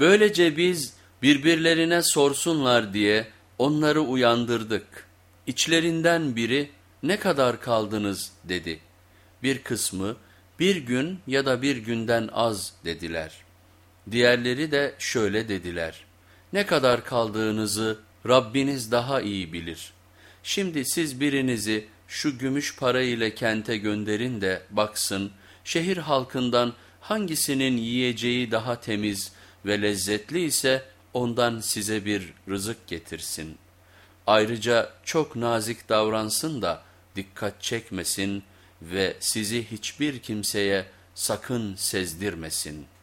Böylece biz birbirlerine sorsunlar diye onları uyandırdık. İçlerinden biri ne kadar kaldınız dedi. Bir kısmı bir gün ya da bir günden az dediler. Diğerleri de şöyle dediler. Ne kadar kaldığınızı Rabbiniz daha iyi bilir. Şimdi siz birinizi şu gümüş para ile kente gönderin de baksın şehir halkından hangisinin yiyeceği daha temiz ve lezzetli ise ondan size bir rızık getirsin. Ayrıca çok nazik davransın da dikkat çekmesin ve sizi hiçbir kimseye sakın sezdirmesin.''